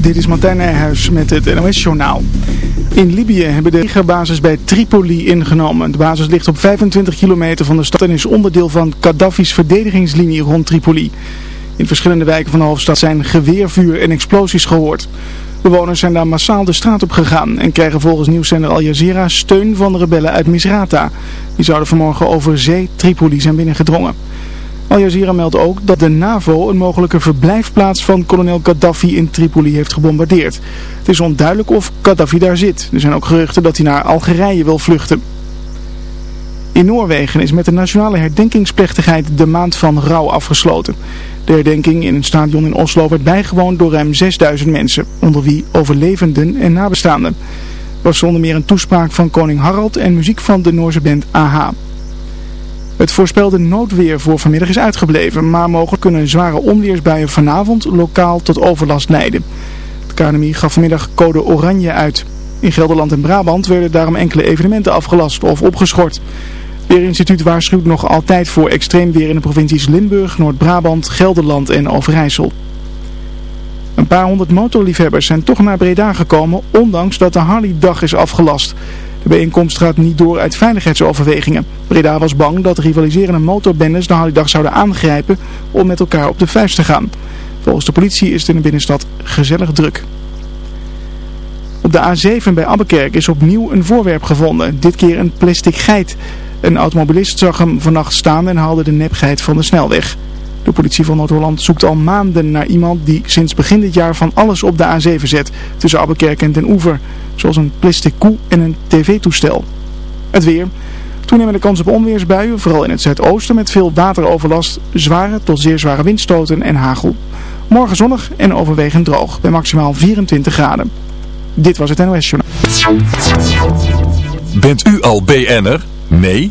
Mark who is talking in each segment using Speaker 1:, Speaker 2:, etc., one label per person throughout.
Speaker 1: Dit is Martijn Nijhuis met het NOS-journaal. In Libië hebben de legerbasis bij Tripoli ingenomen. De basis ligt op 25 kilometer van de stad en is onderdeel van Gaddafi's verdedigingslinie rond Tripoli. In verschillende wijken van de hoofdstad zijn geweervuur en explosies gehoord. Bewoners zijn daar massaal de straat op gegaan en krijgen volgens nieuwszender Al Jazeera steun van de rebellen uit Misrata. Die zouden vanmorgen over zee Tripoli zijn binnengedrongen. Al Jazeera meldt ook dat de NAVO een mogelijke verblijfplaats van kolonel Gaddafi in Tripoli heeft gebombardeerd. Het is onduidelijk of Gaddafi daar zit. Er zijn ook geruchten dat hij naar Algerije wil vluchten. In Noorwegen is met de nationale herdenkingsplechtigheid de maand van rouw afgesloten. De herdenking in een stadion in Oslo werd bijgewoond door ruim 6000 mensen, onder wie overlevenden en nabestaanden. Er was zonder meer een toespraak van koning Harald en muziek van de Noorse band AHA. Het voorspelde noodweer voor vanmiddag is uitgebleven, maar mogelijk kunnen zware onweersbuien vanavond lokaal tot overlast leiden. Het KNMI gaf vanmiddag code oranje uit. In Gelderland en Brabant werden daarom enkele evenementen afgelast of opgeschort. Het Weerinstituut waarschuwt nog altijd voor extreem weer in de provincies Limburg, Noord-Brabant, Gelderland en Overijssel. Een paar honderd motorliefhebbers zijn toch naar Breda gekomen, ondanks dat de Harley-dag is afgelast. De bijeenkomst gaat niet door uit veiligheidsoverwegingen. Breda was bang dat rivaliserende motorbendes de Harley-dag zouden aangrijpen om met elkaar op de vuist te gaan. Volgens de politie is het in de binnenstad gezellig druk. Op de A7 bij Abbekerk is opnieuw een voorwerp gevonden, dit keer een plastic geit. Een automobilist zag hem vannacht staan en haalde de nepgeit van de snelweg. De politie van Noord-Holland zoekt al maanden naar iemand die sinds begin dit jaar van alles op de A7 zet tussen Abbekerk en Den Oever. Zoals een plastic koe en een tv-toestel. Het weer. Toenemende kans op onweersbuien, vooral in het zuidoosten met veel wateroverlast, zware tot zeer zware windstoten en hagel. Morgen zonnig en overwegend droog, bij maximaal 24 graden. Dit was het NOS Journal.
Speaker 2: Bent u al BN'er? Nee?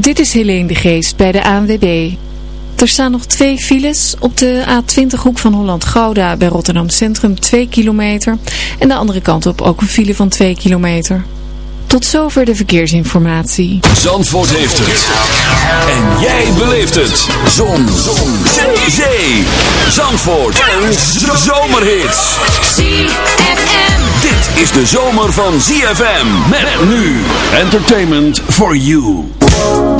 Speaker 3: Dit is Helene de Geest bij de ANWB. Er staan nog twee files op de A20 hoek van Holland-Gouda bij Rotterdam Centrum 2 kilometer. En de andere kant op ook een file van 2 kilometer. Tot zover de verkeersinformatie.
Speaker 2: Zandvoort heeft het. En jij beleeft het. Zon. Zon. Zee. Zee. Zandvoort. Een zomerhit.
Speaker 4: ZFM.
Speaker 2: Dit is de zomer van ZFM. Met nu. Entertainment for you.
Speaker 4: Oh,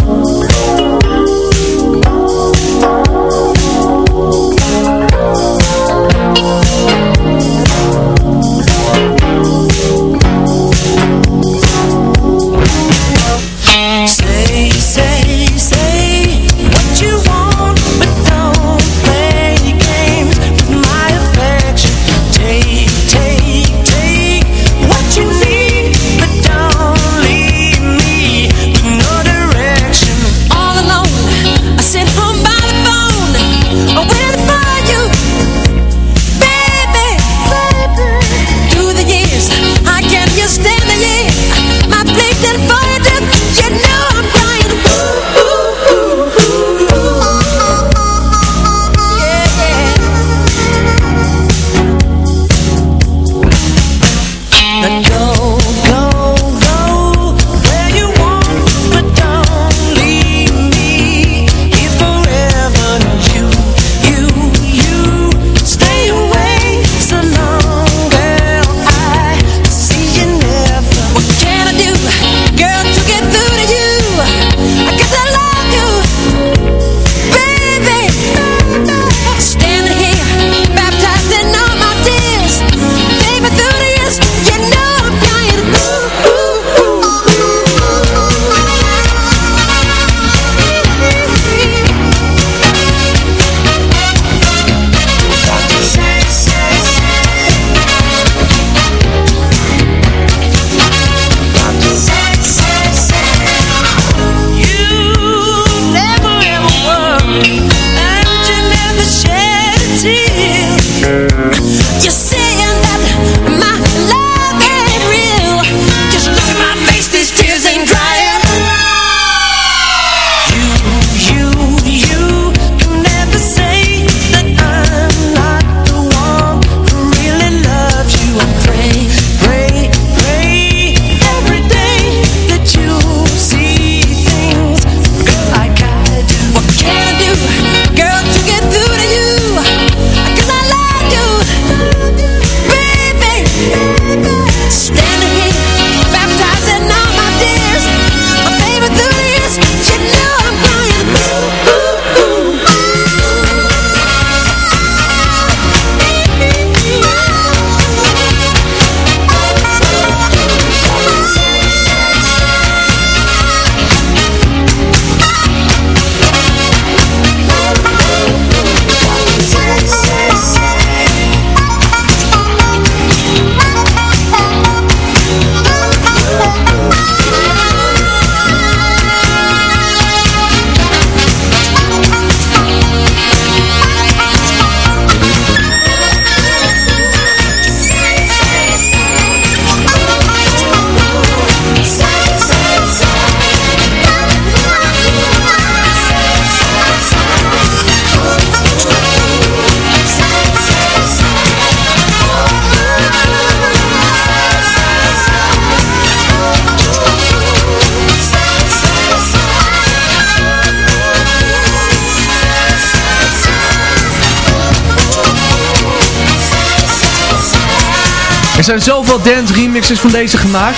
Speaker 5: Er zijn zoveel dance remixes van deze gemaakt.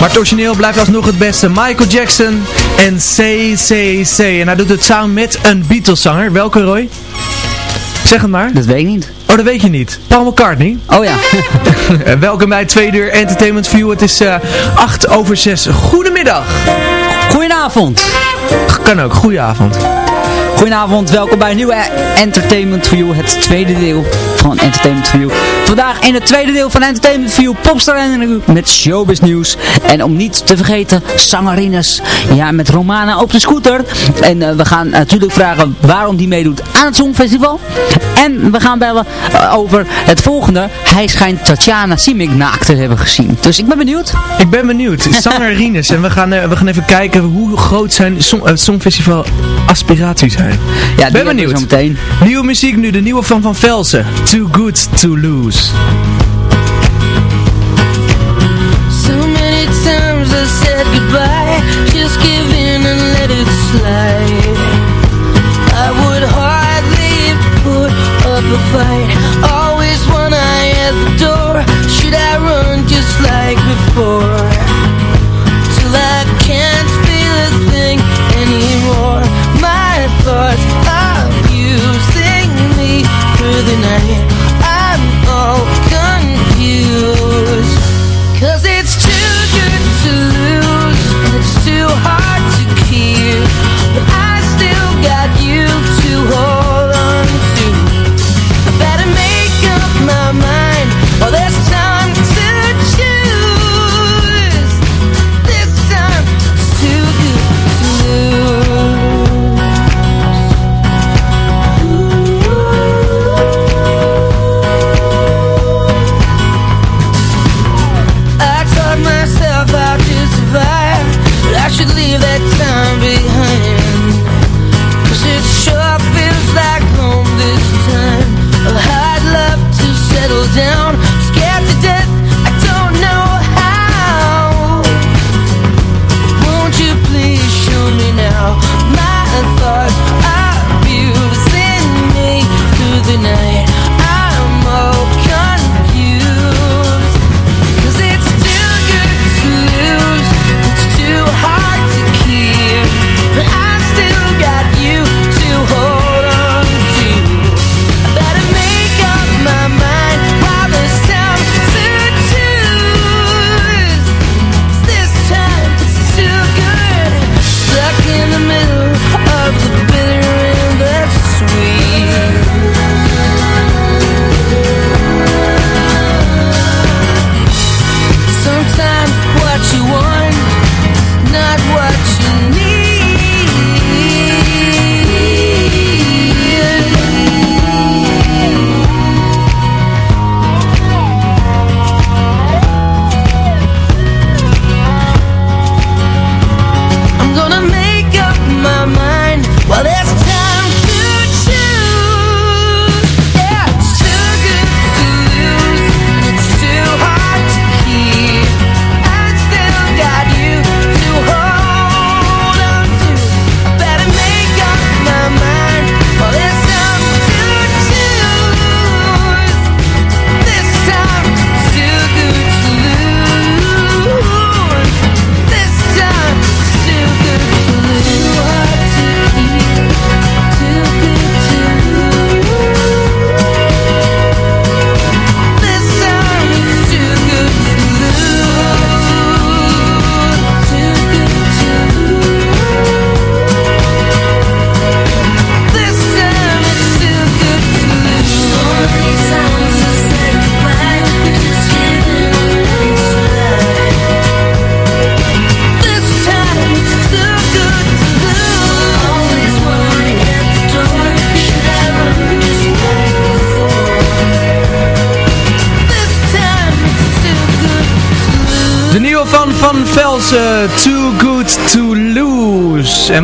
Speaker 5: Maar het origineel blijft alsnog het beste. Michael Jackson en CCC. En hij doet het samen met een Beatles zanger. Welke Roy? Zeg het maar.
Speaker 6: Dat weet ik niet.
Speaker 5: Oh, dat weet je niet. Paul McCartney.
Speaker 6: Oh ja.
Speaker 5: Eh, Welkom bij Tweede Uur Entertainment View. Het is eh 8 over 6. Goedemiddag.
Speaker 6: Goedenavond.
Speaker 5: Kan ook. Goedenavond.
Speaker 6: Goedenavond, welkom bij een nieuwe Entertainment for You, het tweede deel van Entertainment for You. Vandaag in het tweede deel van Entertainment for You, Popstar Energy met showbiz nieuws. En om niet te vergeten, zangerines, ja, met Romana op de scooter. En eh, we gaan natuurlijk vragen waarom die meedoet aan het Songfestival. En we gaan bellen eh, over het volgende. Hij schijnt Tatjana Simic naakt te hebben gezien. Dus ik ben benieuwd.
Speaker 5: Ik ben benieuwd. Sanger Rines. En we gaan, eh, we gaan even kijken hoe groot zijn song, Songfestival aspiraties zijn.
Speaker 6: Ja,
Speaker 5: ben benieuwd.
Speaker 6: Zo meteen.
Speaker 5: Nieuwe muziek nu, de nieuwe van Van Velsen. Too Good To Lose.
Speaker 7: So many times I said goodbye Just give in and let it slide I would hardly put up a fight Always one eye at the door Should I run just like before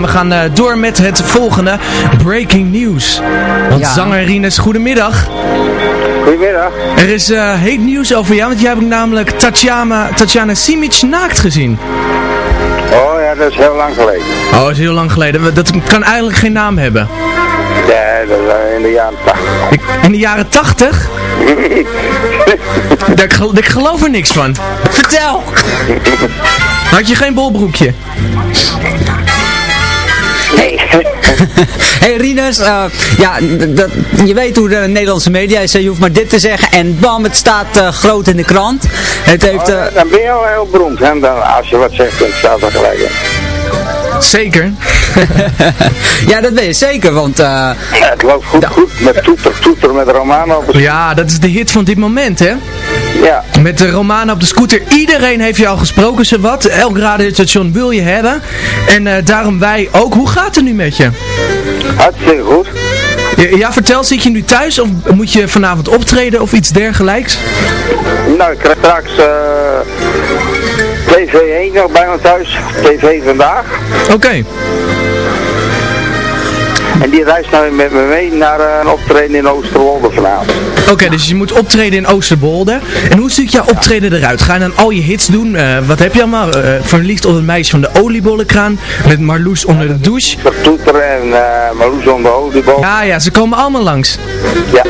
Speaker 5: we gaan eh, door met het volgende, Breaking News. Want
Speaker 6: Ja.
Speaker 5: zanger Rines, goedemiddag.
Speaker 8: Goedemiddag.
Speaker 5: Er is eh, heet nieuws over jou, want jij hebt namelijk Tatjana, Tatjana Simic naakt gezien.
Speaker 8: Oh ja, dat is heel lang geleden.
Speaker 5: Oh, dat is heel lang geleden. Dat kan eigenlijk geen naam hebben.
Speaker 8: Ja, dat was in de jaren 80.
Speaker 5: Ik- In de jaren 80? Daar, ik gel- ik geloof er niks van.
Speaker 6: Vertel!
Speaker 5: Had je geen bolbroekje?
Speaker 6: Hey Rinus, eh, ja, dat- je weet hoe de Nederlandse media is, je hoeft maar dit te zeggen en bam, het staat eh, groot in de krant. Het heeft, eh,
Speaker 8: dan ben je al heel beroemd. Hè? Dan, als je wat zegt, dan staat er gelijk in.
Speaker 5: Zeker.
Speaker 6: ja, dat weet je zeker, want eh,
Speaker 8: Ja, het loopt goed, goed met toeter, toeter met Romano.
Speaker 5: Ja, dat is de hit van dit moment, hè?
Speaker 8: Ja,
Speaker 5: Met de Romana op de scooter. Iedereen heeft je al gesproken, ze wat. Elk radiostation wil je hebben. En eh, daarom wij ook. Hoe gaat het nu met je?
Speaker 8: hartstikke goed.
Speaker 5: Ja, vertel, zit je nu thuis of moet je vanavond optreden of iets dergelijks?
Speaker 8: Nou, ik krijg straks eh TV 1 nog bij me thuis. TV vandaag.
Speaker 5: Oké.
Speaker 8: En die reist nou met me mee naar eh, een optreden in Oosterwolde vanavond.
Speaker 5: Oké, dus je moet optreden in Oosterbolde. En hoe ziet jouw optreden eruit? Ga je dan al je hits doen? Eh, wat heb je allemaal? Eh, verliefd op het meisje van de oliebollenkraan. Met Marloes onder de douche.
Speaker 8: Toeter, toeter en uh, Marloes om de oliebol.
Speaker 5: Ja, ja, ze komen allemaal langs.
Speaker 8: Ja.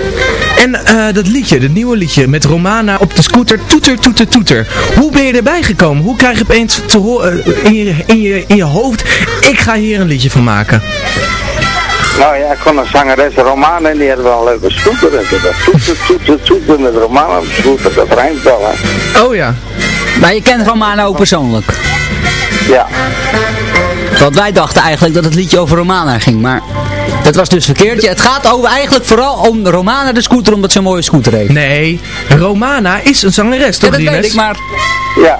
Speaker 5: En dat liedje, dat nieuwe liedje met Romana op de scooter, toeter, toeter, toeter. Hoe ben je erbij gekomen? Hoe krijg je opeens te horen in, je, in, je, in je hoofd, ik ga hier een liedje van maken?
Speaker 8: Nou ja, ik kon een zangeres Romana en die had wel een leuke scooter. En dat toeter, toeter, toeter met Romana op scooter, dat rijmt wel hè.
Speaker 5: Oh ja.
Speaker 6: maar je kent Romano ook persoonlijk.
Speaker 8: Ja.
Speaker 6: Want wij dachten eigenlijk dat het liedje over Romana ging, maar dat was dus verkeerd. Ja, het gaat over, eigenlijk vooral om Romana de scooter, omdat ze een mooie scooter heeft.
Speaker 5: Nee, Romana is een zangeres,
Speaker 6: Ja,
Speaker 5: toch
Speaker 6: dat weet ik, maar
Speaker 8: Ja.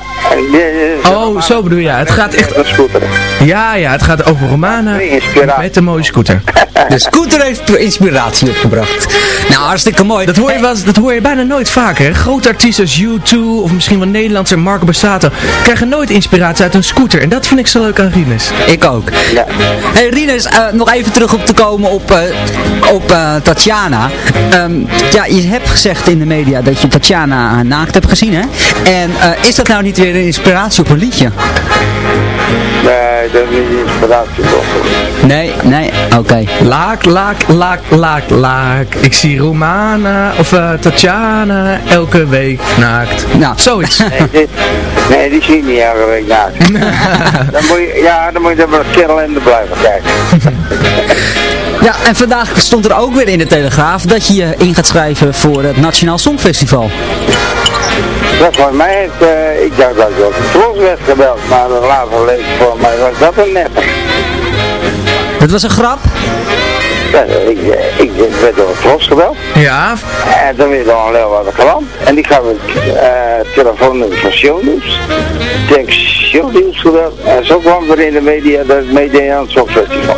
Speaker 5: Oh, zo bedoel je. Het gaat echt...
Speaker 8: Een scooter.
Speaker 5: Ja, ja, het gaat over Romana met een mooie scooter.
Speaker 6: de scooter heeft inspiratie opgebracht. Nou, hartstikke mooi.
Speaker 5: Dat hoor je, wel, dat hoor je bijna nooit vaker. hè? Grote artiesten als U2 of misschien wel Nederlandse Marco Borsato krijgen nooit inspiratie uit een scooter. En dat vind ik zo leuk aan Rinus.
Speaker 6: Ik ook.
Speaker 8: Ja.
Speaker 6: Hey Rinus, eh, nog even terug op te komen op, eh, op eh, Tatjana. Ehm, ja, je hebt gezegd in de media dat je Tatjana naakt hebt gezien, hè? En eh, is dat nou niet weer een inspiratie op een liedje?
Speaker 8: Nee, dat is niet inspiratie toch.
Speaker 6: Nee, nee, oké.
Speaker 5: Laak, laak, laak, laak, laak. Ik zie Romana of eh, Tatjana elke week naakt.
Speaker 6: Nou.
Speaker 5: Zoiets.
Speaker 8: Nee, dit, nee, die zie je niet elke week naast. dan moet je, ja, dan moet je maar kerel in de blijven kijken.
Speaker 6: Ja, en vandaag stond er ook weer in de Telegraaf dat je je in gaat schrijven voor het Nationaal Songfestival.
Speaker 8: Dat voor mij heeft, eh, ik dacht dat ik op de tros werd gebeld, maar later leek voor mij was dat een neppe.
Speaker 6: Dat was een grap.
Speaker 8: Ja, ik, eh, ik werd door de tros gebeld
Speaker 5: Ja,
Speaker 8: en dan weer door een leeuw wat klant. En die gaf ik eh telefoonnummer van Shownieuws. Ik Shownieuws gebeld en zo kwam er in de media dat ik meedeed aan het Songfestival.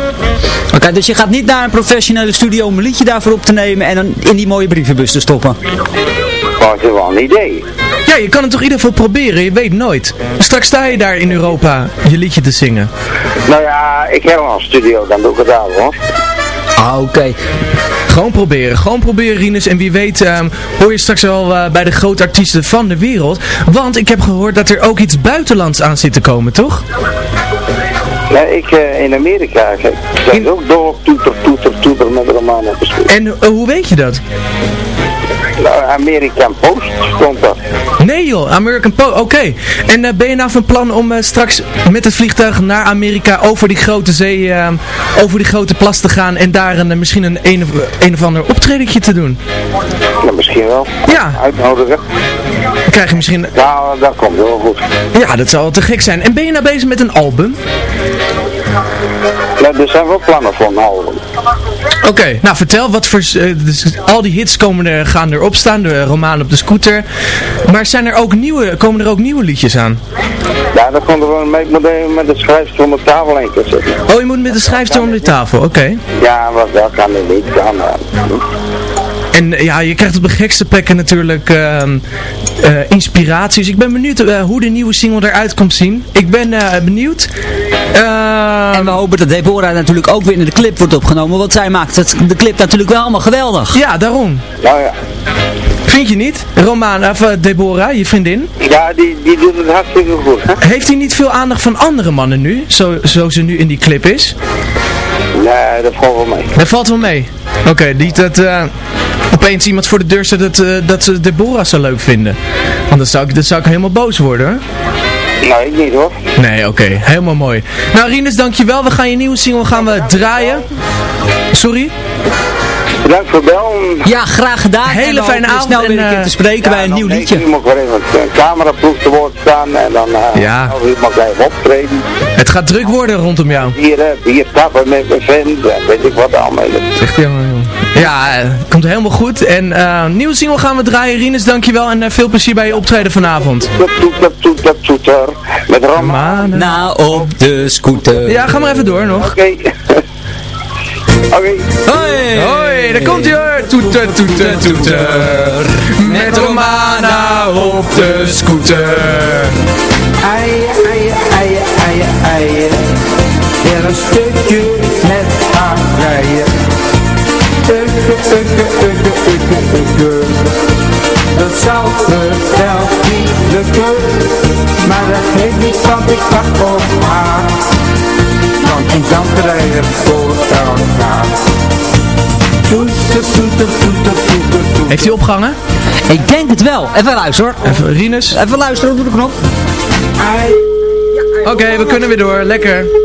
Speaker 6: Oké, dus je gaat niet naar een professionele studio om een liedje daarvoor op te nemen en dan in die mooie brievenbus te stoppen.
Speaker 8: Gewoon het is wel een idee.
Speaker 5: ja, je kan het toch in ieder geval proberen, je weet nooit. Straks sta je daar in Europa je liedje te zingen.
Speaker 8: Nou ja, ik heb al een studio, dan doe ik het daar hoor.
Speaker 6: Ah, oké.
Speaker 5: Gewoon proberen, gewoon proberen Rinus. En wie weet ehm, hoor je straks wel eh, bij de grote artiesten van de wereld. Want ik heb gehoord dat er ook iets buitenlands aan zit te komen, toch?
Speaker 8: Ja, ik eh, in Amerika, ik ben
Speaker 5: In-
Speaker 8: ook door toeter, toeter, toeter met stoel.
Speaker 5: En eh, hoe weet je dat?
Speaker 8: Nou, American Post stond dat.
Speaker 5: Nee joh, American Po, oké. En eh, ben je nou van plan om eh, straks met het vliegtuig naar Amerika over die grote zee, eh, over die grote plas te gaan en daar een, misschien een, een, of, een of ander optredentje te doen?
Speaker 8: Nou, misschien wel.
Speaker 5: Ja,
Speaker 8: Uitnodigen.
Speaker 5: dan krijg je misschien...
Speaker 8: Nou, dat komt wel goed.
Speaker 5: Ja, dat zou wel te gek zijn. En ben je nou bezig met een album?
Speaker 8: Er zijn wel plannen voor een album.
Speaker 5: Oké, nou vertel, wat voor, eh, dus al die hits komen er, gaan erop staan, de roman op de scooter. Maar zijn er ook nieuwe, komen er ook nieuwe liedjes aan?
Speaker 8: Ja, dat komt er wel mee. Met de schrijfster om de tafel heen kunnen zitten.
Speaker 5: Oh, je moet met de schrijfster om de tafel, oké.
Speaker 8: Ja, wat dat kan niet. Kan, eh,
Speaker 5: En eh, ja, je krijgt op de gekste plekken natuurlijk ehm, eh, inspiraties. Ik ben benieuwd eh, hoe de nieuwe single eruit komt zien. Ik ben eh, benieuwd. Ehm,
Speaker 6: En we hopen dat Deborah natuurlijk ook weer in de clip wordt opgenomen, want zij maakt het, de clip natuurlijk wel allemaal geweldig.
Speaker 5: ja, daarom.
Speaker 8: Nou ja.
Speaker 5: Vind je niet? Romaan, of eh, Deborah, je vriendin.
Speaker 8: Ja, die, die doet het hartstikke goed. Hè?
Speaker 5: Heeft hij niet veel aandacht van andere mannen nu? Zo, zo ze nu in die clip is?
Speaker 8: Nee, dat valt wel mee.
Speaker 5: Dat valt wel mee. Oké, niet dat eh, opeens iemand voor de deur zet dat, eh, dat ze Deborah zo leuk vinden. Want dan zou ik, dan zou ik helemaal boos worden hoor.
Speaker 8: Nee, ik niet hoor.
Speaker 5: Nee, oké. Helemaal mooi. Nou, Rinus, dankjewel. We gaan je nieuwe single gaan we draaien. Sorry?
Speaker 8: Bedankt voor het bellen.
Speaker 6: Ja, graag gedaan.
Speaker 5: Hele fijne avond
Speaker 6: snel weer
Speaker 5: en,
Speaker 6: een keer
Speaker 5: eh,
Speaker 6: te spreken bij een nieuw liedje.
Speaker 8: Nu moet ik weer even een cameraploeg te woord staan en dan uh,
Speaker 5: Ja.
Speaker 8: mag ik even optreden.
Speaker 5: Het gaat druk worden rondom jou.
Speaker 8: Hier, uh, hier tappen met mijn vent en weet ik wat allemaal.
Speaker 5: Zegt hij allemaal, joh. Ja, eh, komt helemaal goed. En eh nieuwe single gaan we draaien. Rinus, dankjewel. En eh, veel plezier bij je optreden vanavond.
Speaker 8: Dat toet, dat toet, dat toeter. Met Roman.
Speaker 5: Manen.
Speaker 6: Nou, op de scooter.
Speaker 5: Ja, ga maar even door nog.
Speaker 8: Oké. Oké.
Speaker 6: Hoi!
Speaker 5: Hoi, daar komt hij hoor. Toeter, toeter, toeter. Met Romana op de scooter.
Speaker 9: Eien, eien, eien, eien, eien. Weer een stukje met haar rijden. Dat me wel niet lukken. Maar dat geeft niet, want ik wacht op haar. Want in zandrijden voor elkaar.
Speaker 5: Heeft hij opgehangen?
Speaker 6: Ik denk het wel. Even luisteren hoor.
Speaker 5: Even, Rinus.
Speaker 6: Even luisteren op de knop.
Speaker 5: Oké, we kunnen weer door. Lekker.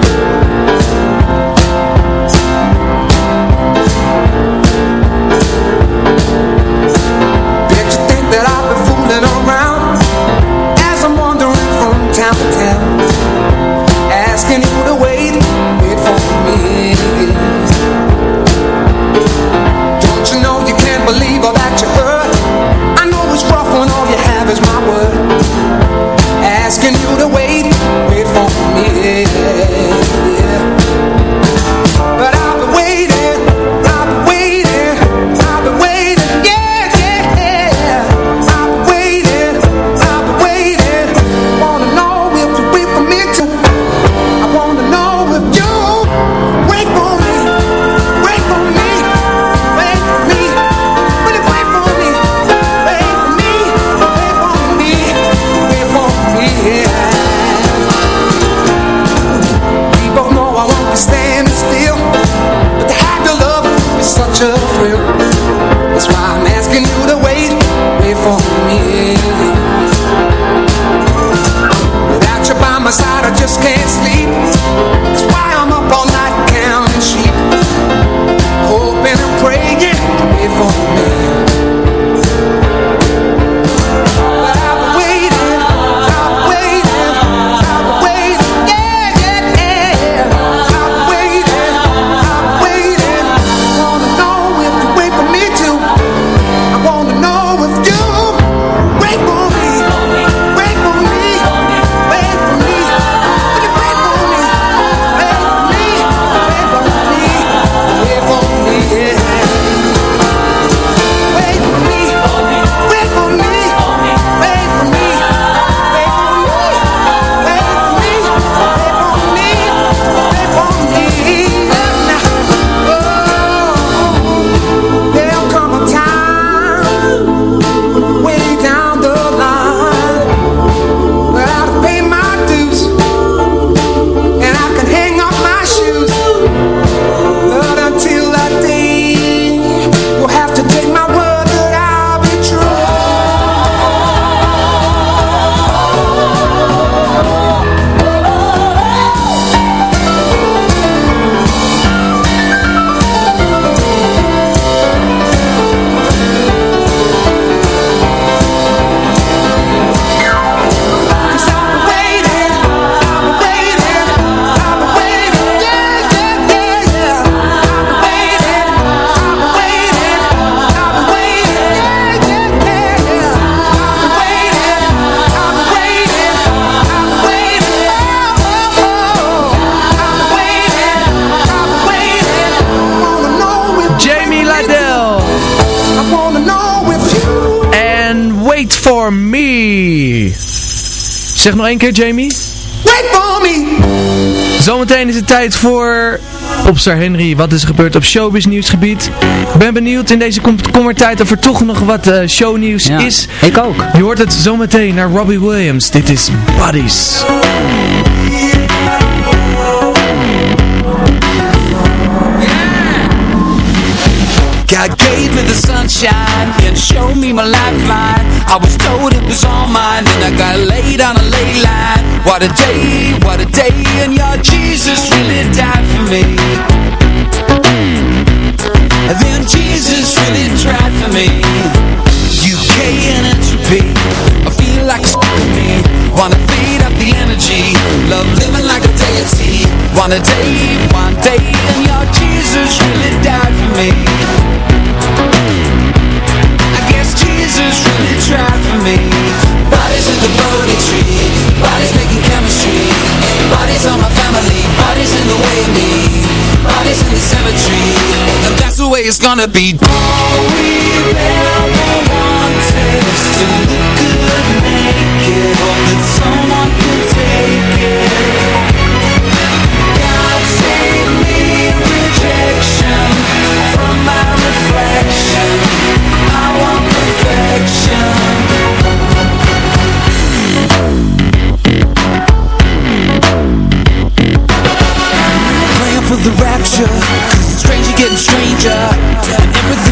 Speaker 5: Zeg nog één keer, Jamie.
Speaker 10: wait for me.
Speaker 5: Zometeen is het tijd voor Popstar Henry. Wat is er gebeurd op showbiz nieuwsgebied? Ik ben benieuwd in deze komkommertijd of er toch nog wat eh, shownieuws
Speaker 6: Ja,
Speaker 5: is.
Speaker 6: ik ook.
Speaker 5: Je hoort het zometeen naar Robbie Williams. Dit is Buddies.
Speaker 11: God gave me the sunshine and showed me my lifeline. I was told it was all mine, and I got laid on a ley line. What a day, what a day, and your Jesus really died for me. And then Jesus really tried for me. UK and entropy, I feel like a me. Wanna feed up the energy, love living like a deity. One a day, one day, and your Jesus really died for me. I guess Jesus really tried for me. Bodies in the Bodhi tree, bodies making chemistry. Bodies on my family, bodies in the way of me. Bodies in the cemetery, and that's the way it's gonna be. All we ever the rapture, it's stranger getting stranger, and everything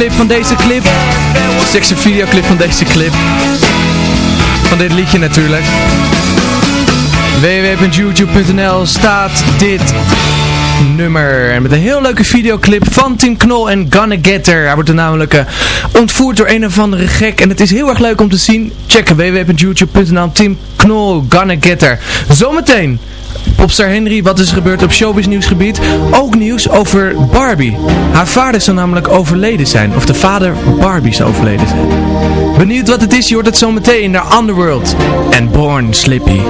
Speaker 7: videoclip van deze clip. Extra videoclip van deze clip. Van dit liedje natuurlijk. www.youtube.nl staat dit nummer. En met een heel leuke videoclip van Tim Knol en Gonna Get Her. Hij wordt er namelijk uh, ontvoerd door een of andere gek. En het is heel erg leuk om te zien. Checken www.youtube.nl Tim Knol, Gonna Get Her. Zometeen Popstar Henry, wat is er gebeurd op showbiz nieuwsgebied? Ook nieuws over Barbie. Haar vader zou namelijk overleden zijn. Of de vader Barbie zou overleden zijn. Benieuwd wat het is, je hoort het zo meteen naar Underworld. En Born Slippy.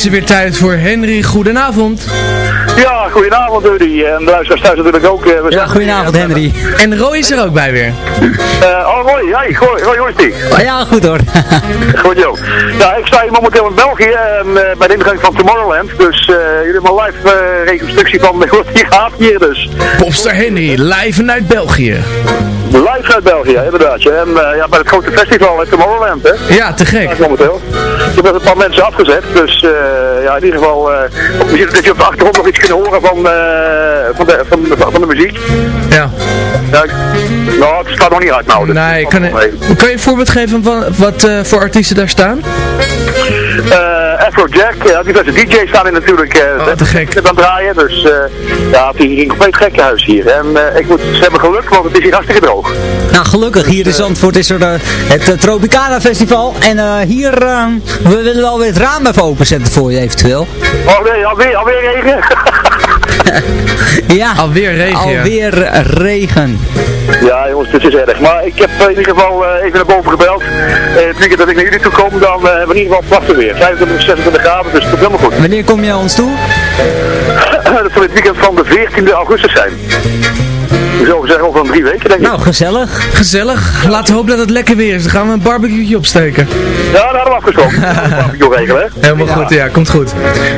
Speaker 5: Het
Speaker 7: is er weer tijd voor Henry. Goedenavond.
Speaker 12: Ja, goedenavond Rudy. En de luisteraars thuis natuurlijk ook. Eh,
Speaker 6: ja, goedenavond Henry.
Speaker 7: En Roy is er ook bij weer.
Speaker 12: Uh, oh Roy, ja, Roy, Roy, Roy is
Speaker 6: oh, Ja, goed hoor.
Speaker 12: goed joh. Ja, ik sta hier momenteel in België uh, bij de ingang van Tomorrowland. Dus uh, jullie hebben een live reconstructie van wat hier gaat hier dus.
Speaker 7: Popstar Henry, live vanuit België.
Speaker 12: Live uit België, inderdaad. En uh, ja, bij het grote festival in Tomorrowland, hè?
Speaker 7: Ja, te gek.
Speaker 12: momenteel. Ik heb een paar mensen afgezet, dus uh, ja, in ieder geval, uh, dat je op de achtergrond nog iets kunt horen van, van, de, van, van, de muziek.
Speaker 7: Ja.
Speaker 12: Ja nou, het staat nog niet uit nou.
Speaker 7: Dus nee, kan, kan je een voorbeeld geven van wat voor artiesten daar staan?
Speaker 12: Eh Afrojack, ja, diverse DJ's staan er natuurlijk eh
Speaker 5: Oh, te gek.
Speaker 12: aan het draaien. Dus eh ja, het is hier een compleet gekkenhuis hier. En eh, ik moet, ze hebben geluk, want het is hier hartstikke droog.
Speaker 6: Nou, gelukkig. Hier in Zandvoort is er eh, het eh, Tropicana Festival. En eh, hier, eh, we willen wel weer het raam even openzetten voor je eventueel.
Speaker 12: Oh nee, alweer, alweer regen.
Speaker 6: Ja,
Speaker 5: Alweer regen,
Speaker 6: alweer eh, regen.
Speaker 12: Ja jongens, dit is erg. Maar ik heb eh, in ieder geval eh, even naar boven gebeld. Eh, het weekend dat ik naar jullie toe kom, dan hebben we in ieder geval prachtig weer. 25, 26 graden, dus het komt helemaal goed.
Speaker 6: Wanneer kom je naar ons toe?
Speaker 12: dat zal het weekend van de 14e augustus zijn. Zo zeggen over drie weken denk ik.
Speaker 6: Nou, gezellig.
Speaker 5: Gezellig. Laten we hopen dat het lekker weer is. Dan gaan we een barbecue opsteken.
Speaker 12: Ja, daar hadden we afgesproken. Barbecue regelen, hè?
Speaker 5: Helemaal goed, ja. Komt goed.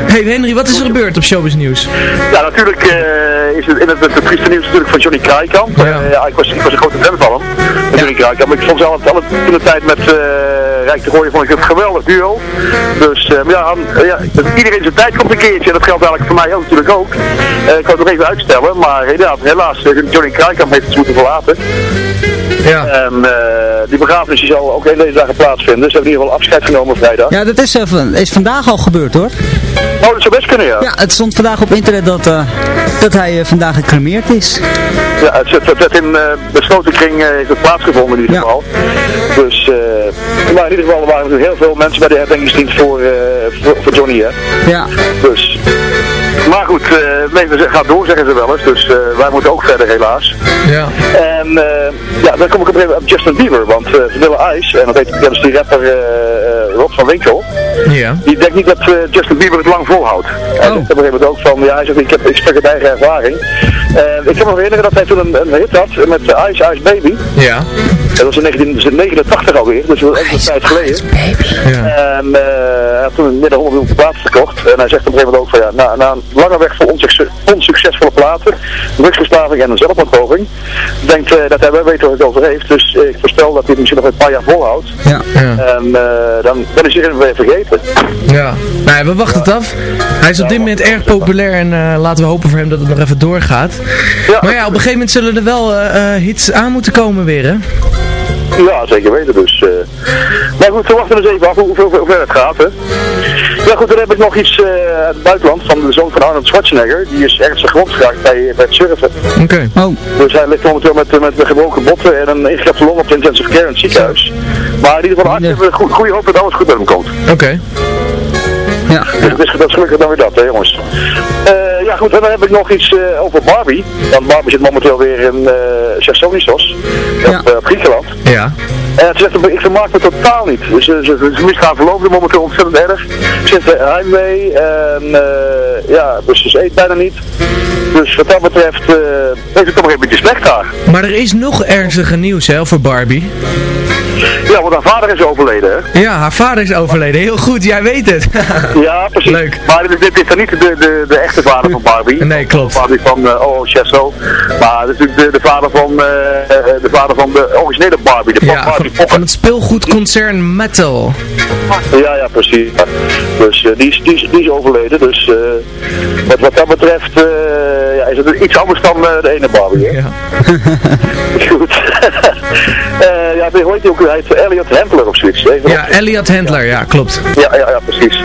Speaker 5: Hey Henry, wat is er gebeurd op Showbiz News?
Speaker 12: Ja, natuurlijk eh, is het in het, het, het trieste nieuws natuurlijk van Johnny Kraaikamp.
Speaker 5: Ja.
Speaker 12: Eh, ja, ik, was, ik was een grote fan van hem, Johnny Kraaikamp. Ik vond ze altijd, altijd in de tijd met eh Rijk de Gooien vond ik het een geweldig duo. Dus eh, maar ja, ja, iedereen zijn tijd komt een keertje. En dat geldt eigenlijk voor mij ook natuurlijk ook. Eh, ik wou het nog even uitstellen, maar inderdaad, helaas, eh, Johnny Kraaikamp heeft het moeten verlaten.
Speaker 5: Ja.
Speaker 12: En eh, die begrafenis die zal ook deze dagen plaatsvinden. Ze hebben in ieder geval afscheid genomen vrijdag.
Speaker 6: Ja, dat is, eh, van- is vandaag al gebeurd hoor.
Speaker 12: Oh, dat zou best kunnen, ja.
Speaker 6: Ja, het stond vandaag op internet dat, eh, dat hij eh, vandaag gecremeerd is.
Speaker 12: Ja, het, het, het, het in eh, besloten kring eh, heeft het plaatsgevonden in ieder
Speaker 6: Ja.
Speaker 12: geval. Dus, eh, maar in ieder geval waren er natuurlijk heel veel mensen bij de herdenkingsdienst voor, eh, voor, voor Johnny, hè.
Speaker 6: Ja.
Speaker 12: Dus, maar goed, eh het leven gaat door, zeggen ze wel eens. Dus eh, wij moeten ook verder, helaas.
Speaker 5: Ja.
Speaker 12: En eh, ja, dan kom ik op een gegeven moment op Justin Bieber, want Vanilla Ice, en dat heet dat is die rapper eh, eh, Rob van Winkel,
Speaker 5: Ja.
Speaker 12: die denkt niet dat eh, Justin Bieber het lang volhoudt. En
Speaker 5: Oh.
Speaker 12: ik heb op een gegeven moment ook van, ja, hij zegt, ik, heb, ik spreek uit eigen ervaring. En ik kan me nog herinneren dat hij toen een, een hit had met eh, Ice Ice Baby.
Speaker 5: Ja.
Speaker 12: Dat was in 1989 alweer, dus dat een tijd geleden.
Speaker 5: Ja.
Speaker 12: En eh, hij had toen een midden 100 miljoen platen verkocht. En hij zegt op een gegeven moment ook van ja, na, na een lange weg van onsucces, onsuccesvolle platen, drugsverslaving en een zelfmoordpoging, denkt eh, dat hij wel weet waar het over heeft. Dus eh, ik voorspel dat hij het misschien nog een paar jaar volhoudt.
Speaker 6: Ja.
Speaker 5: Ja.
Speaker 12: En eh, dan, dan is hij er weer vergeten.
Speaker 5: Ja. Nou we wachten het af. Hij is op dit moment erg populair en eh, laten we hopen voor hem dat het nog even doorgaat.
Speaker 12: Ja,
Speaker 5: Maar ja, op een gegeven moment zullen er wel hits aan moeten komen weer, hè?
Speaker 12: Ja, zeker weten dus. eh. Maar goed, we wachten eens even af hoe, hoe, hoe ver het gaat. Hè. Ja goed, dan heb ik nog iets eh, uit het buitenland van de zoon van Arnold Schwarzenegger. Die is ernstig gewond geraakt bij, bij het surfen.
Speaker 5: Oké.
Speaker 6: Oh,
Speaker 12: Dus hij ligt momenteel met, met gebroken botten en een ingekapte long op de intensive care in het ziekenhuis. Maar in ieder geval, goed, goede hoop dat alles goed met hem komt.
Speaker 5: Oké.
Speaker 6: Ja.
Speaker 12: Dus dat is, is gelukkig dan weer dat, hè jongens. Eh, ja goed, en dan heb ik nog iets eh, over Barbie. Want Barbie zit momenteel weer in uh, Chersonissos,
Speaker 6: Ja.
Speaker 12: op, eh, op Griekenland.
Speaker 5: Ja.
Speaker 12: En ze zegt, ik vermaak me totaal niet. Dus ze, ze, ze verloofde momenteel ontzettend erg. Ze heeft eh, heimwee en eh, ja, dus ze eet bijna niet. Dus wat dat betreft eh heeft het toch nog een beetje slecht daar.
Speaker 5: Maar er is nog ernstiger nieuws, hè, voor Barbie.
Speaker 12: Ja, want haar vader is overleden, hè?
Speaker 5: Ja, haar vader is overleden. Heel goed, jij weet het.
Speaker 12: Ja, precies.
Speaker 5: Leuk.
Speaker 12: Maar dit, is dan niet de, de, de echte vader van Barbie.
Speaker 5: Nee, klopt.
Speaker 12: Barbie van uh, Oh Chesso. Maar dit is natuurlijk de, de vader van, uh, de vader van de originele Barbie. De
Speaker 5: Ja,
Speaker 12: Barbie
Speaker 5: van, van het speelgoedconcern Metal.
Speaker 12: Ja, ja, precies. Dus uh, die, is, die, is, die is overleden. Dus wat, wat dat betreft is het iets anders dan de ene Barbie. Hè?
Speaker 5: Ja.
Speaker 12: Goed. ja, hoe heet die ook? Hij heet Elliot Handler of zoiets. Even
Speaker 5: ja, Elliot Handler, ja, klopt.
Speaker 12: Ja, ja, ja, precies.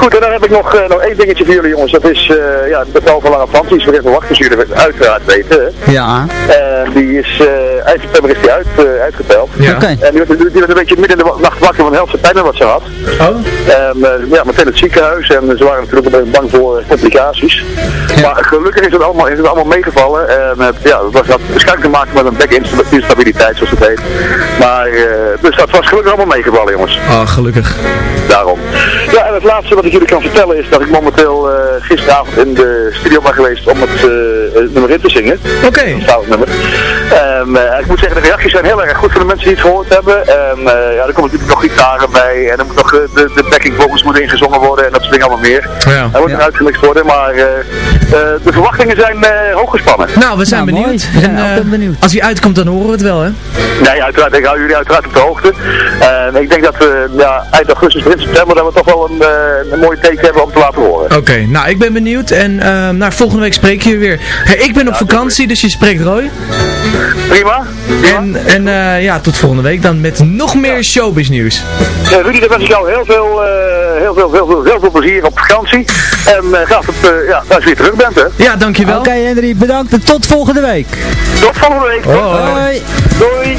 Speaker 12: Goed, en dan heb ik nog, uh, nog één dingetje voor jullie jongens. Dat is uh, ja, de betal van Lange Frans. Die is weer even wachten, jullie uiteraard weten. Hè?
Speaker 6: Ja.
Speaker 12: En die is, uh, eind september is die uit, uitgeteld.
Speaker 5: Ja.
Speaker 6: Okay.
Speaker 12: En die werd, die werd een beetje midden in de nacht wakker van helse pijn wat ze had.
Speaker 5: Oh?
Speaker 12: En ja, meteen het ziekenhuis. En ze waren natuurlijk bang voor complicaties. Ja. Maar gelukkig is het allemaal, is het allemaal meegevallen. En ja, dat had waarschijnlijk te maken met een bekinstabiliteit, zoals het heet. Maar, dus dat was gelukkig allemaal meegevallen jongens.
Speaker 5: Oh, gelukkig.
Speaker 12: Daarom. Ja, en het laatste wat ik jullie kan vertellen is dat ik momenteel uh, gisteravond in de studio ben geweest om het, uh, het nummer in te zingen.
Speaker 5: Oké. Okay.
Speaker 12: En uh, ik moet zeggen, de reacties zijn heel erg goed voor de mensen die het gehoord hebben. En ja, er komen natuurlijk nog gitaren bij en er moet nog de, de backing vocals moeten ingezongen worden en dat soort dingen allemaal meer.
Speaker 5: Ja.
Speaker 12: Er moet ja. uitgelicht worden, maar de verwachtingen zijn hoog gespannen.
Speaker 5: Nou, we zijn
Speaker 6: nou,
Speaker 5: benieuwd.
Speaker 6: We zijn en, benieuwd.
Speaker 5: Als hij uitkomt, dan horen we het wel, hè?
Speaker 12: Nee, uiteraard. Ik hou jullie uiteraard op de hoogte. En ik denk dat we ja, eind augustus, begin september, dat we toch wel een, een mooie teken hebben om te laten horen.
Speaker 5: Oké, okay, nou ik ben benieuwd en uh, nou, volgende week spreek je weer. Hey, ik ben op ja, vakantie, dus je spreekt Roy.
Speaker 13: Prima.
Speaker 5: En, en eh, ja, tot volgende week dan met nog meer showbiz nieuws.
Speaker 13: Uh, Rudy, dan wens ik jou heel veel, uh, heel, veel, heel, veel, heel veel plezier op vakantie. En uh, graag dat, ja, als je weer terug bent, hè.
Speaker 5: Ja, dankjewel.
Speaker 6: Oké, okay, Henry, bedankt en tot volgende week.
Speaker 13: Tot volgende week.
Speaker 6: Hoi. Hoi.
Speaker 13: Doei.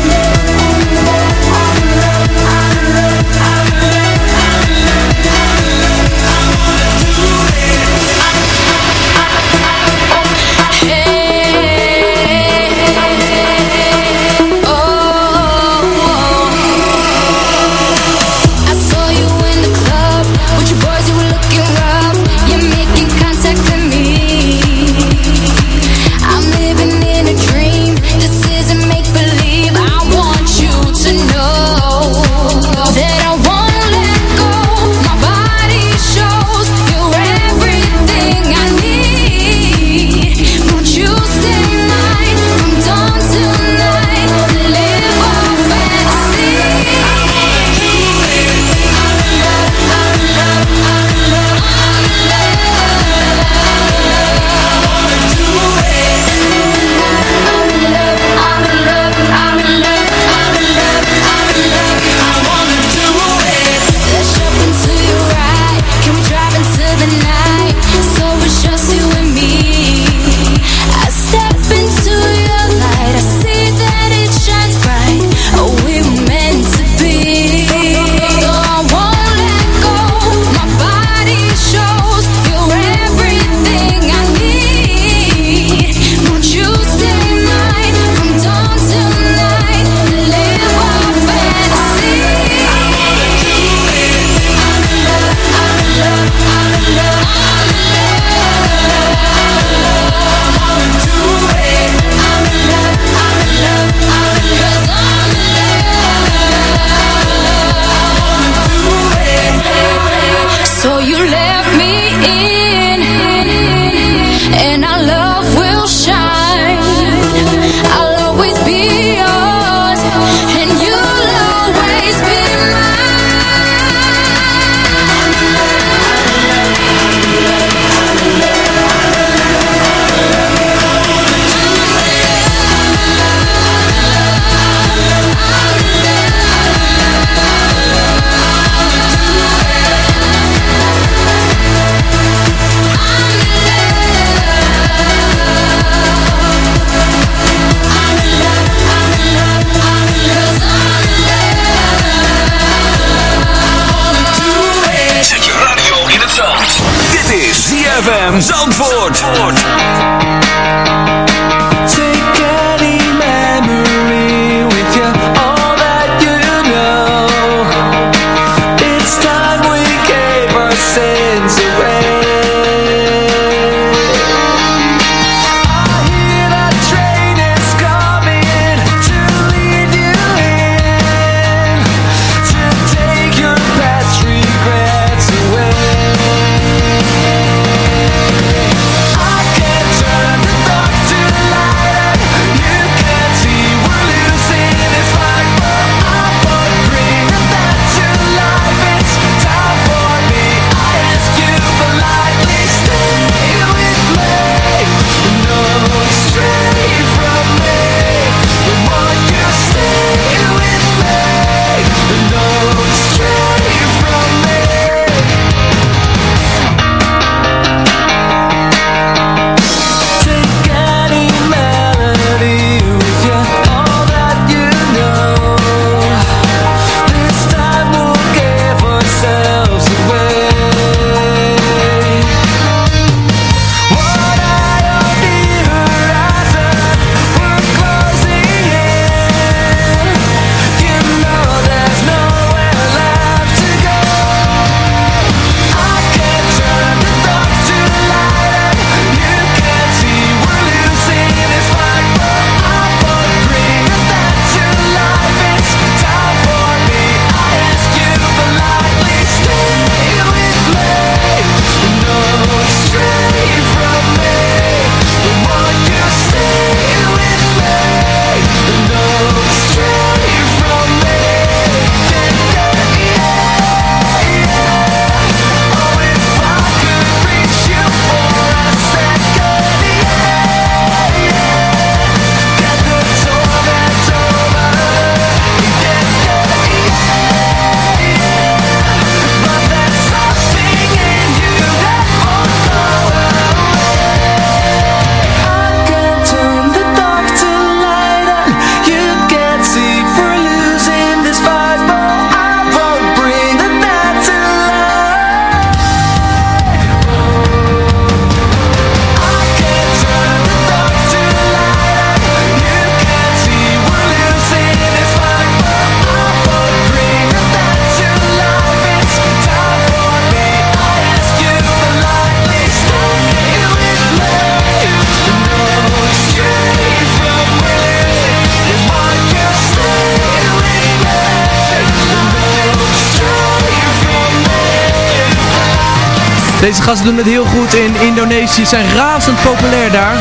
Speaker 12: Gasten doen het heel goed in Indonesië, zijn razend populair daar.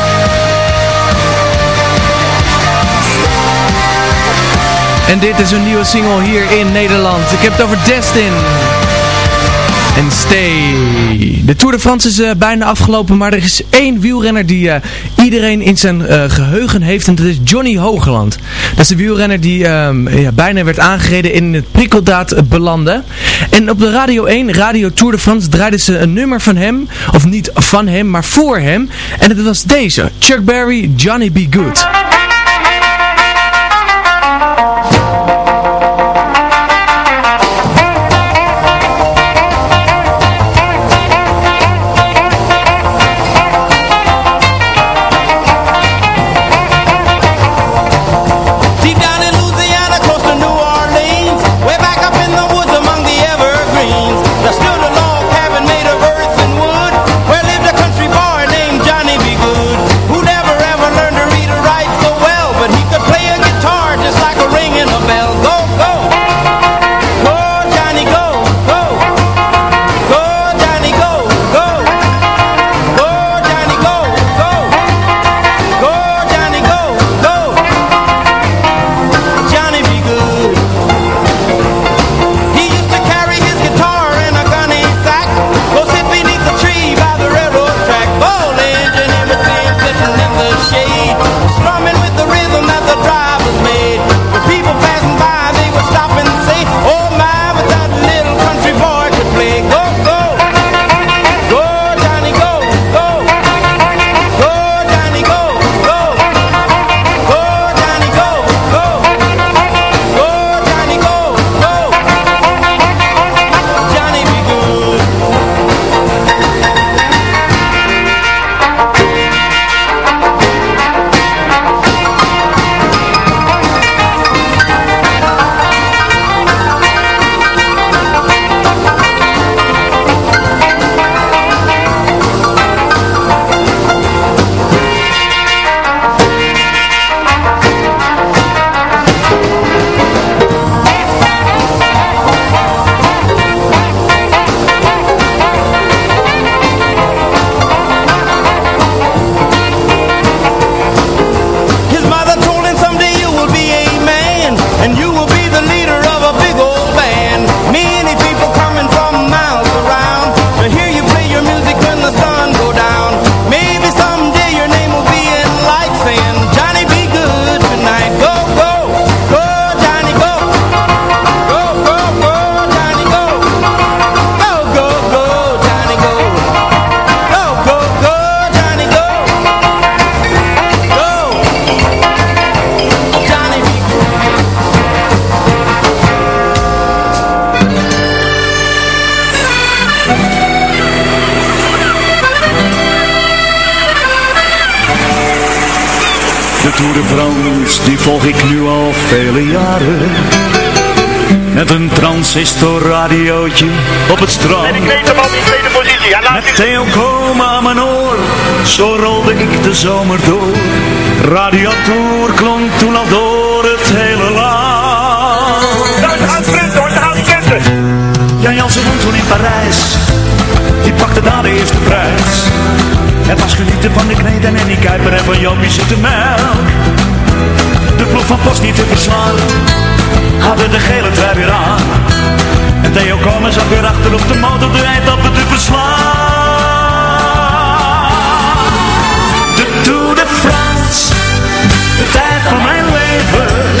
Speaker 12: En dit is een nieuwe single hier in Nederland. Ik heb het over Destin. En Stay. De Tour de France is uh, bijna afgelopen, maar er is één wielrenner die uh, iedereen in zijn uh, geheugen heeft. En dat is Johnny Hogeland. Dat is de wielrenner die ehm, ja, bijna werd aangereden in het prikkeldaad belanden. En op de Radio 1, Radio Tour de France, draaiden ze een nummer van hem. Of niet van hem, maar voor hem. En het was deze. Chuck Berry, Johnny Be Good.
Speaker 14: Zomer door. Radiatour klonk toen al door het hele land. Daar gaat sprinten. Jan Jansen woont toen in Parijs, die pakte daar de eerste prijs. Het was genieten van de kneden en die kuiper en van Jopie zoete melk. De ploeg van Post niet te verslaan, hadden de gele trui weer aan. En Theo Komen zat weer achter op de motor de eindappen te verslaan. Van mijn leven.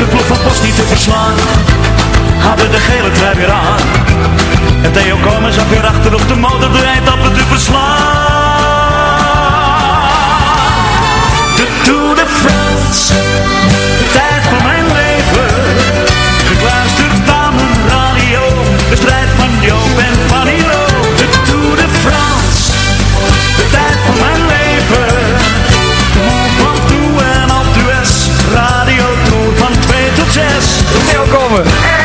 Speaker 14: De ploeg van Post niet te verslaan, hadden de gele trui weer aan. En Theo Komen zat weer achter op de motor de eindappen te verslaan. De Tour de France, de tijd van mijn
Speaker 5: Komen.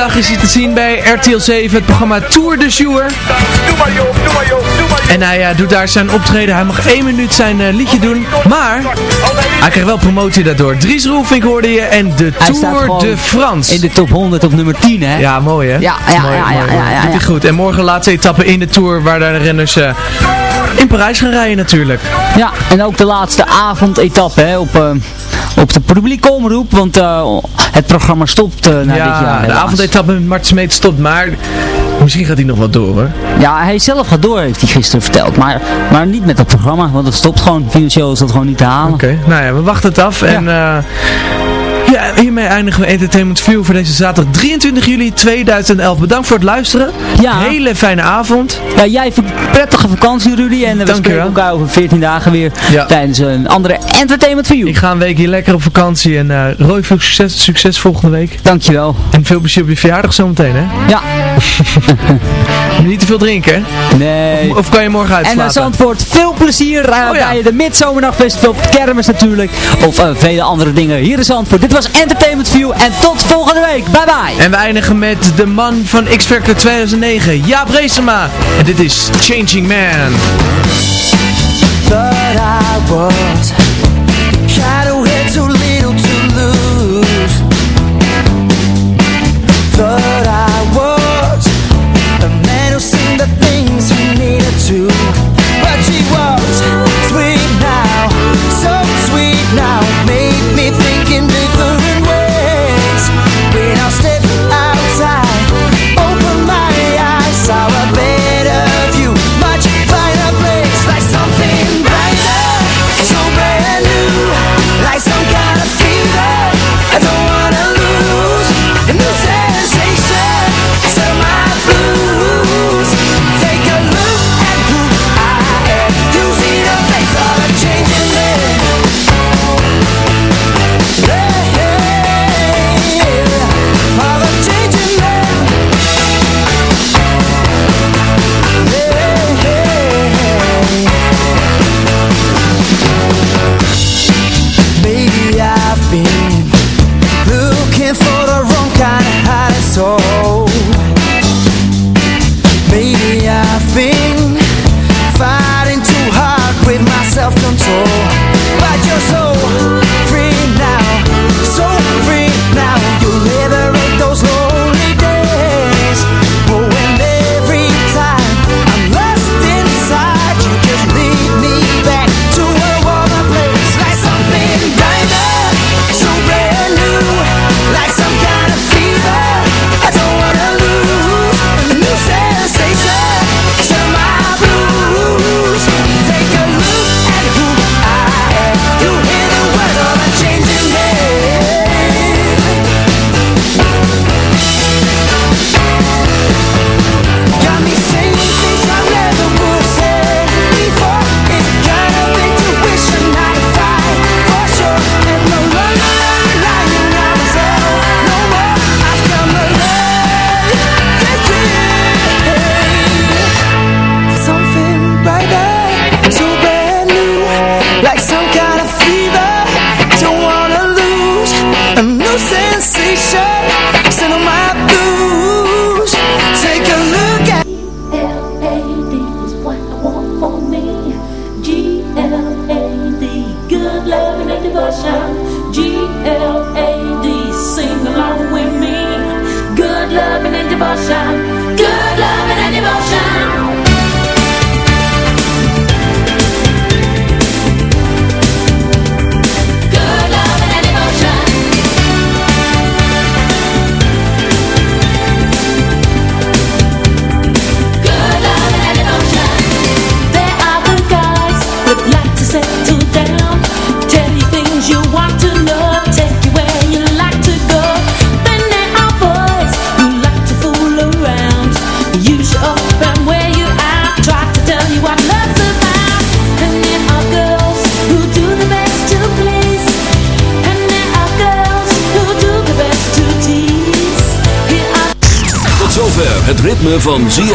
Speaker 5: Dag is hij te zien bij RTL 7, het programma Tour de Jour. En hij eh, doet daar zijn optreden. Hij mag één minuut zijn eh, liedje doen. Maar hij krijgt wel promotie daardoor. Dries Roelvink hoorde je en de
Speaker 6: Hij
Speaker 5: Tour de France.
Speaker 6: In de top 100 op nummer 10, hè?
Speaker 5: Ja, mooi hè?
Speaker 6: Ja, ja,
Speaker 5: Mooi,
Speaker 6: ja, ja,
Speaker 5: mooi,
Speaker 6: ja,
Speaker 5: mooi.
Speaker 6: ja,
Speaker 5: Doet hij
Speaker 6: ja.
Speaker 5: goed. En morgen laatste etappe in de Tour waar de renners eh, in Parijs gaan rijden natuurlijk.
Speaker 6: Ja, en ook de laatste avondetappe hè, op, eh, op de publieke omroep, want eh, het programma stopt eh na dit jaar.
Speaker 5: ja, de avondetappe met Mart Smeet stopt, maar misschien gaat hij nog wat door hoor.
Speaker 6: Ja, hij zelf gaat door, heeft hij gisteren verteld, maar, maar niet met het programma, want het stopt gewoon. Financieel is dat gewoon niet te halen.
Speaker 5: Oké, nou ja, we wachten het af. En eh, ja, hiermee eindigen we Entertainment View voor deze zaterdag 23 juli 2011. Bedankt voor het luisteren.
Speaker 6: Ja.
Speaker 5: Hele fijne avond.
Speaker 6: Ja, jij een prettige vakantie Rudy en we spreken elkaar over 14 dagen weer
Speaker 5: Ja.
Speaker 6: tijdens een andere Entertainment View.
Speaker 5: Ik ga een week hier lekker op vakantie en eh Roy, veel succes, succes volgende week.
Speaker 6: Dankjewel.
Speaker 5: En veel plezier op je verjaardag zometeen, hè?
Speaker 6: Ja,
Speaker 5: niet te veel drinken, hè?
Speaker 6: nee.
Speaker 5: Of kan je morgen
Speaker 6: En
Speaker 5: uitslapen?
Speaker 6: naar Zandvoort, veel plezier eh,
Speaker 5: Oh ja.
Speaker 6: bij de Midzomernachtfestival, Kermis natuurlijk, of eh, vele andere dingen hier in Zandvoort. Dit was Entertainment View en tot volgende week. Bye bye.
Speaker 5: En we eindigen met de man van X Factor 2009, Jaap Reesema. En dit is Changing Man.
Speaker 7: Thought I was